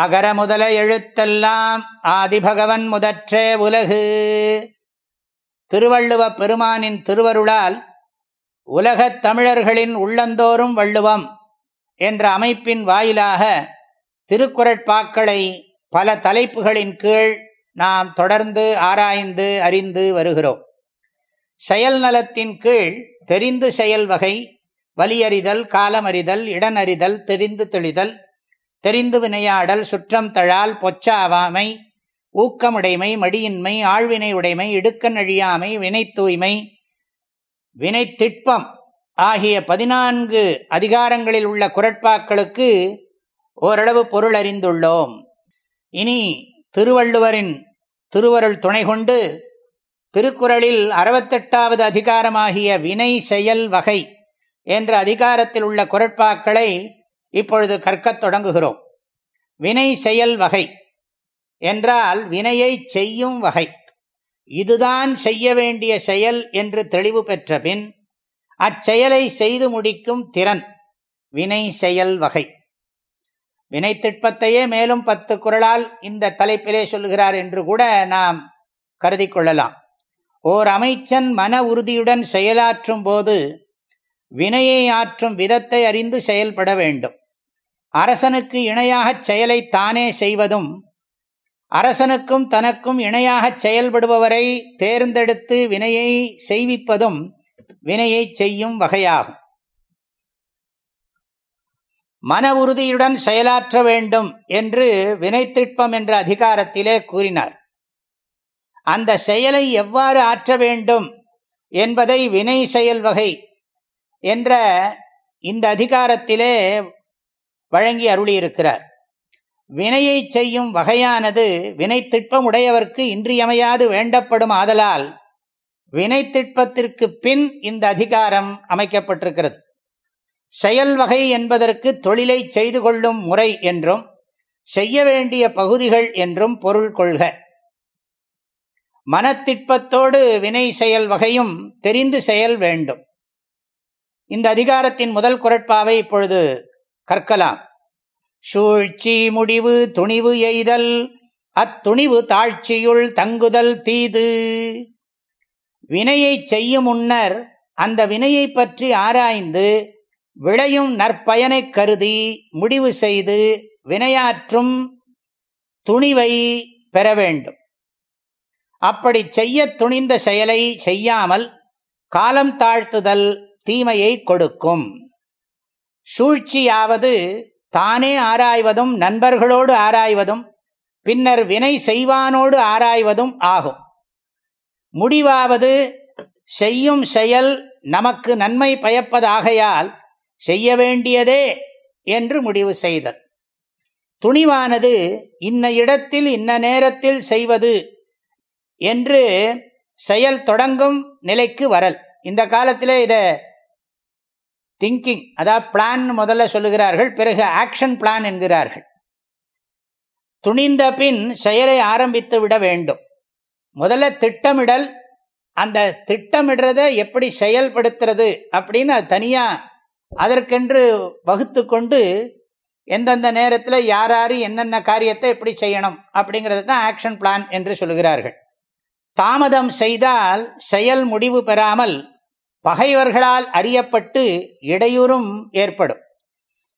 அகர முதல எழுத்தெல்லாம் ஆதிபகவன் முதற்றே உலகு. திருவள்ளுவ பெருமானின் திருவருளால் உலகத் தமிழர்களின் உள்ளந்தோறும் வள்ளுவம் என்ற அமைப்பின் வாயிலாக திருக்குறட்பாக்களை பல தலைப்புகளின் கீழ் நாம் தொடர்ந்து ஆராய்ந்து அறிந்து வருகிறோம். செயல் நலத்தின் கீழ் தெரிந்து செயல் வகை வலியறிதல் காலமறிதல் இடனறிதல் தெரிந்து தெளிதல் தெரிந்து வினையாடல் சுற்றம் தழால் பொச்சாவாமை ஊக்கமுடைமை மடியின்மை ஆழ்வினை உடைமை இடுக்கன் அழியாமை வினை தூய்மை வினை திட்பம் ஆகிய பதினான்கு அதிகாரங்களில் உள்ள குரட்பாக்களுக்கு ஓரளவு பொருள் அறிந்துள்ளோம். இனி திருவள்ளுவரின் திருவருள் துணை கொண்டு திருக்குறளில் அறுபத்தெட்டாவது அதிகாரமாகிய வினை செயல் வகை என்ற அதிகாரத்தில் உள்ள குரட்பாக்களை இப்பொழுது கற்கத் தொடங்குகிறோம். வினை செயல் வகை. என்றால் வினையை செய்யும் வகை. இதுதான் செய்ய வேண்டிய செயல் என்று தெளிவு பெற்ற பின் அச்செயலை செய்து முடிக்கும் திறன் வினை செயல் வகை. வினைத்திட்பத்தையே மேலும் பத்து குரலால் இந்த தலைப்பிலே சொல்லுகிறார் என்று கூட நாம் கருதி கொள்ளலாம். ஓர் அமைச்சன் மன உறுதியுடன் செயலாற்றும் போது வினையை ஆற்றும் விதத்தை அறிந்து செயல்பட வேண்டும். அரசனுக்கு இணையாகச் செயலை தானே செய்வதும் அரசனுக்கும் தனக்கும் இணையாகச் செயல்படுபவரை தேர்ந்தெடுத்து வினையை செய்விப்பதும் வினையை செய்யும் வகையாகும். மன உறுதியுடன் செயலாற்ற வேண்டும் என்று வினைத்திட்பம் என்ற அதிகாரத்திலே கூறினார். அந்த செயலை எவ்வாறு ஆற்ற வேண்டும் என்பதை வினை செயல் வகை என்ற இந்த அதிகாரத்திலே வழங்கி அருளியிருக்கிறார். வினையை செய்யும் வகையானது வினைத்திட்பம் உடையவர்க்கு இன்றியமையாது வேண்டப்படும் ஆதலால் வினைத்திட்பத்திற்கு பின் இந்த அதிகாரம் அமைக்கப்பட்டிருக்கிறது. செயல் வகை என்பதற்கு தொழிலை செய்து கொள்ளும் முறை என்றும் செய்ய வேண்டிய பகுதிகள் என்றும் பொருள் கொள்க. மனத்திட்பத்தோடு வினை செயல் வகையும் தெரிந்து செயல் வேண்டும். இந்த அதிகாரத்தின் முதல் குரட்பாவை இப்பொழுது கற்கலாம். சூழ்ச்சி முடிவு துணிவு எய்தல் அத்துணிவு தாழ்ச்சியுள் தங்குதல் தீது. வினையை செய்யும் முன்னர் அந்த வினையை பற்றி ஆராய்ந்து விளையும் நற்பயனை கருதி முடிவு செய்து வினையாற்றும் துணிவை பெற வேண்டும். அப்படி செய்ய துணிந்த செயலை செய்யாமல் காலம் தாழ்த்துதல் தீமையை கொடுக்கும். சூழ்ச்சியாவது தானே ஆராய்வதும் நண்பர்களோடு ஆராய்வதும் பின்னர் வினை செய்வானோடு ஆராய்வதும் ஆகும். முடிவாவது செய்யும் செயல் நமக்கு நன்மை பயப்பதாகையால் செய்ய வேண்டியதே என்று முடிவு செய்தல். துணிவானது இன்ன இடத்தில் இன்ன நேரத்தில் செய்வது என்று செயல் தொடங்கும் நிலைக்கு வரல். இந்த காலத்தில் இதை திங்கிங் அதாவது பிளான் முதல்ல சொல்லுகிறார்கள் பிறகு ஆக்ஷன் பிளான் என்கிறார்கள். துணிந்த பின் செயலை ஆரம்பித்து விட வேண்டும். முதல்ல திட்டமிடல் அந்த திட்டமிடுறதை எப்படி செயல்படுத்துறது அப்படின்னு அது தனியாக அதற்கென்று வகுத்து கொண்டு எந்தெந்த நேரத்தில் யார் யார் என்னென்ன காரியத்தை எப்படி செய்யணும் அப்படிங்கிறது தான் ஆக்ஷன் பிளான் என்று சொல்கிறார்கள் தாமதம் செய்தால் செயல் முடிவு பெறாமல் பகைவர்களால் அறியப்பட்டு இடையூறும் ஏற்படும்.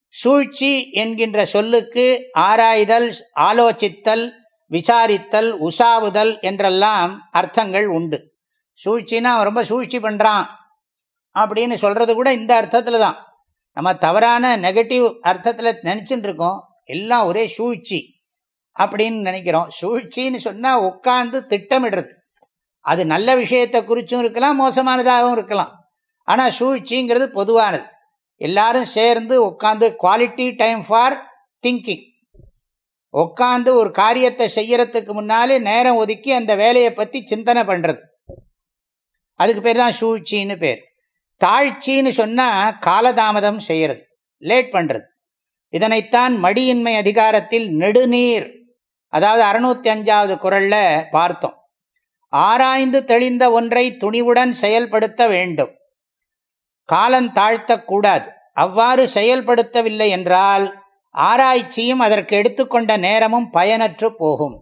சூழ்ச்சி என்கின்ற சொல்லுக்கு ஆராய்தல் ஆலோசித்தல் விசாரித்தல் உசாவுதல் என்றெல்லாம் அர்த்தங்கள் உண்டு. சூழ்ச்சின்னா அவன் ரொம்ப சூழ்ச்சி பண்ணுறான் அப்படின்னு சொல்கிறது கூட இந்த அர்த்தத்தில் தான். நம்ம தவறான நெகட்டிவ் அர்த்தத்தில் நினச்சிட்டு இருக்கோம். எல்லாம் ஒரே சூழ்ச்சி அப்படின்னு நினைக்கிறோம். சூழ்ச்சின்னு சொன்னால் உட்காந்து திட்டமிடுறது. அது நல்ல விஷயத்தை குறிச்சும் இருக்கலாம் மோசமானதாகவும் இருக்கலாம். ஆனால் சூழ்ச்சிங்கிறது பொதுவானது. எல்லாரும் சேர்ந்து உட்காந்து குவாலிட்டி டைம் ஃபார் திங்கிங் உட்காந்து ஒரு காரியத்தை செய்யறதுக்கு முன்னாலே நேரம் ஒதுக்கி அந்த வேலையை பற்றி சிந்தனை பண்ணுறது அதுக்கு பேர் தான் சூழ்ச்சின்னு பேர். தாழ்ச்சின்னு சொன்னால் காலதாமதம் செய்கிறது லேட் பண்ணுறது இதனைத்தான் மடியின்மை அதிகாரத்தில் நெடுநீர் அதாவது அறுநூத்தி அஞ்சாவது குரல்ல பார்த்தோம். ஆராய்ந்து தெளிந்த ஒன்றை துணிவுடன் செயல்படுத்த வேண்டும். காலம் தாழ்த்தக்கூடாது. அவ்வாறு செயல்படுத்தவில்லை என்றால் ஆராய்ச்சியும் அதற்கு எடுத்துக்கொண்ட நேரமும் பயனற்று போகும்.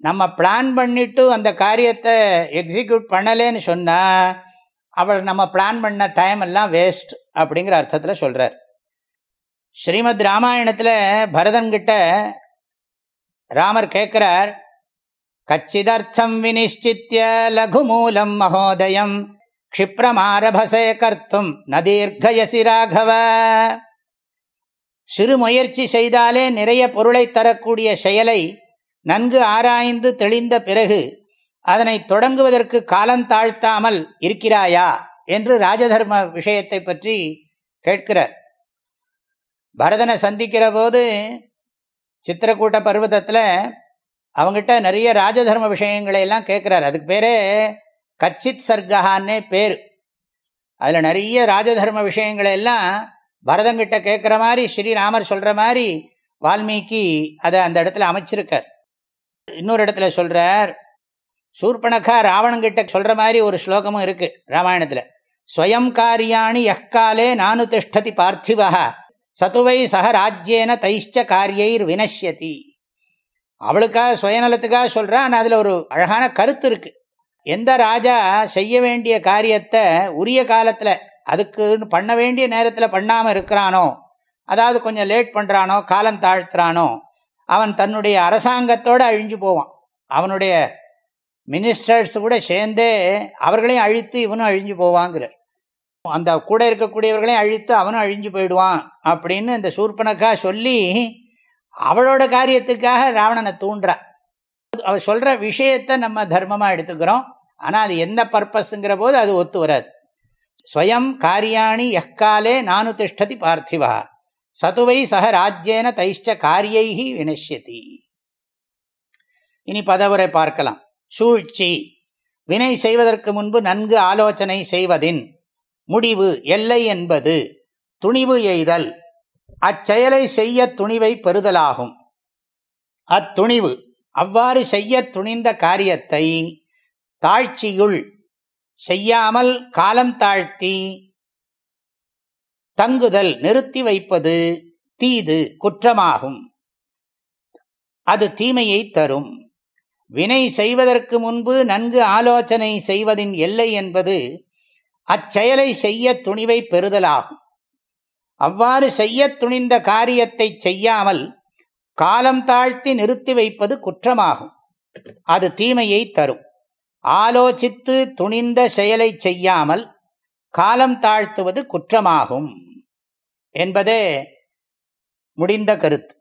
நம்ம பிளான் பண்ணிட்டு அந்த காரியத்தை எக்ஸிக்யூட் பண்ணலேன்னு சொன்னால் அவள் நம்ம பிளான் பண்ண டைம் எல்லாம் வேஸ்ட் அப்படிங்கிற அர்த்தத்தில் சொல்கிறார் ஸ்ரீமத் ராமாயணத்தில் பரதன்கிட்ட ராமர் கேட்குறார் கச்சிதர்த்தம் வினிச்சித்திய லகுமூலம் மகோதயம் க்ஷிப்ரமாரபசே கர்த்தும் நதீர்கயசி ராகவ. சிறு முயற்சி செய்தாலே நிறைய பொருளை தரக்கூடிய செயலை நன்கு ஆராய்ந்து தெளிந்த பிறகு அதனை தொடங்குவதற்கு காலம் தாழ்த்தாமல் இருக்கிறாயா என்று ராஜதர்ம விஷயத்தை பற்றி கேட்கிறார். பரதனை சந்திக்கிற போது சித்திரக்கூட்ட பருவதத்தில் அவங்ககிட்ட நிறைய ராஜதர்ம விஷயங்களை எல்லாம் கேட்குறாரு. அதுக்கு பேரே கச்சித் சர்க்கஹான்னே பேர். அதில் நிறைய ராஜதர்ம விஷயங்களை எல்லாம் பரதங்கிட்ட கேட்குற மாதிரி ஸ்ரீராமர் சொல்கிற மாதிரி வால்மீகி அதை அந்த இடத்துல அமைச்சிருக்கார். இன்னொரு இடத்துல சொல்கிறார் சூர்பணக்கா ராவணங்கிட்ட சொல்கிற மாதிரி ஒரு ஸ்லோகமும் இருக்குது ராமாயணத்தில். ஸ்வயம் காரியாணி எக்காலே நானு திஷ்டதி பார்த்திவா சத்துவை சக ராஜ்யேன தைஷ்ட காரியைர் வினஷ்யதி. அவளுக்காக சுயநலத்துக்காக சொல்கிறா ஆனால் அதில் ஒரு அழகான கருத்து இருக்குது எந்த ராஜா செய்ய வேண்டிய காரியத்தை உரிய காலத்தில் அதுக்குன்னு பண்ண வேண்டிய நேரத்தில் பண்ணாமல் இருக்கிறானோ அதாவது கொஞ்சம் லேட் பண்ணுறானோ காலம் தாழ்த்துறானோ அவன் தன்னுடைய அரசாங்கத்தோடு அழிஞ்சு போவான். அவனுடைய மினிஸ்டர்ஸ் கூட சேர்ந்தே அவர்களையும் அழித்து இவனும் அழிஞ்சு போவாங்கிறார். அந்த கூட இருக்கக்கூடியவர்களையும் அழித்து அவனும் அழிஞ்சு போயிடுவான் அப்படின்னு இந்த சூர்பனக்கா சொல்லி அவளோட காரியத்துக்காக ராவணனை தூண்டுறான் அவர் சொல்கிற விஷயத்தை நம்ம தர்மமாக எடுத்துக்கிறோம். ஆனால் அது எந்த பர்பஸ்ங்கிற போது அது ஒத்து வராது. ஸ்வயம் காரியாணி எக்காலே நானு திஷ்டதி பார்த்திவா. சதுவை சக ராஜ்யேன தைஷ்ட காரியைகி வினஷ்யதி. இனி பதவுரை பார்க்கலாம். சூழ்ச்சி. வினை செய்வதற்கு முன்பு நன்கு ஆலோசனை செய்வதின் முடிவு எல்லை என்பது. துணிவு எய்தல். அச்செயலை செய்ய துணிவை பெறுதலாகும். அத்துணிவு. அவ்வாறு செய்ய துணிந்த காரியத்தை தாழ்ச்சியுள் செய்யாமல் காலம் தாழ்த்தி தங்குதல் நிறுத்தி வைப்பது தீது குற்றமாகும். அது தீமையை தரும். வினை செய்வதற்கு முன்பு நன்கு ஆலோசனை செய்வதின் எல்லை என்பது அச்செயலை செய்ய துணிவை பெறுதலாகும். அவ்வாறு செய்ய துணிந்த காரியத்தை செய்யாமல் காலம் தாழ்த்தி நிறுத்தி வைப்பது குற்றமாகும். அது தீமையை தரும். ஆலோசித்து துணிந்த செயலை செய்யாமல் காலம் தாழ்த்துவது குற்றமாகும் என்பதே முடிந்த கருத்து.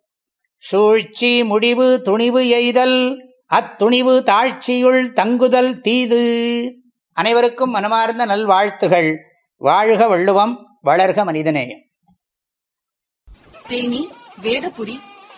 சூழ்ச்சி முடிவு துணிவு எய்தல் அத்துணிவு தாழ்ச்சியுள் தங்குதல் தீது. அனைவருக்கும் மனமார்ந்த நல்வாழ்த்துகள். வாழ்க வள்ளுவம் வளர்க மனிதநேயம். தேனி வேதபுடி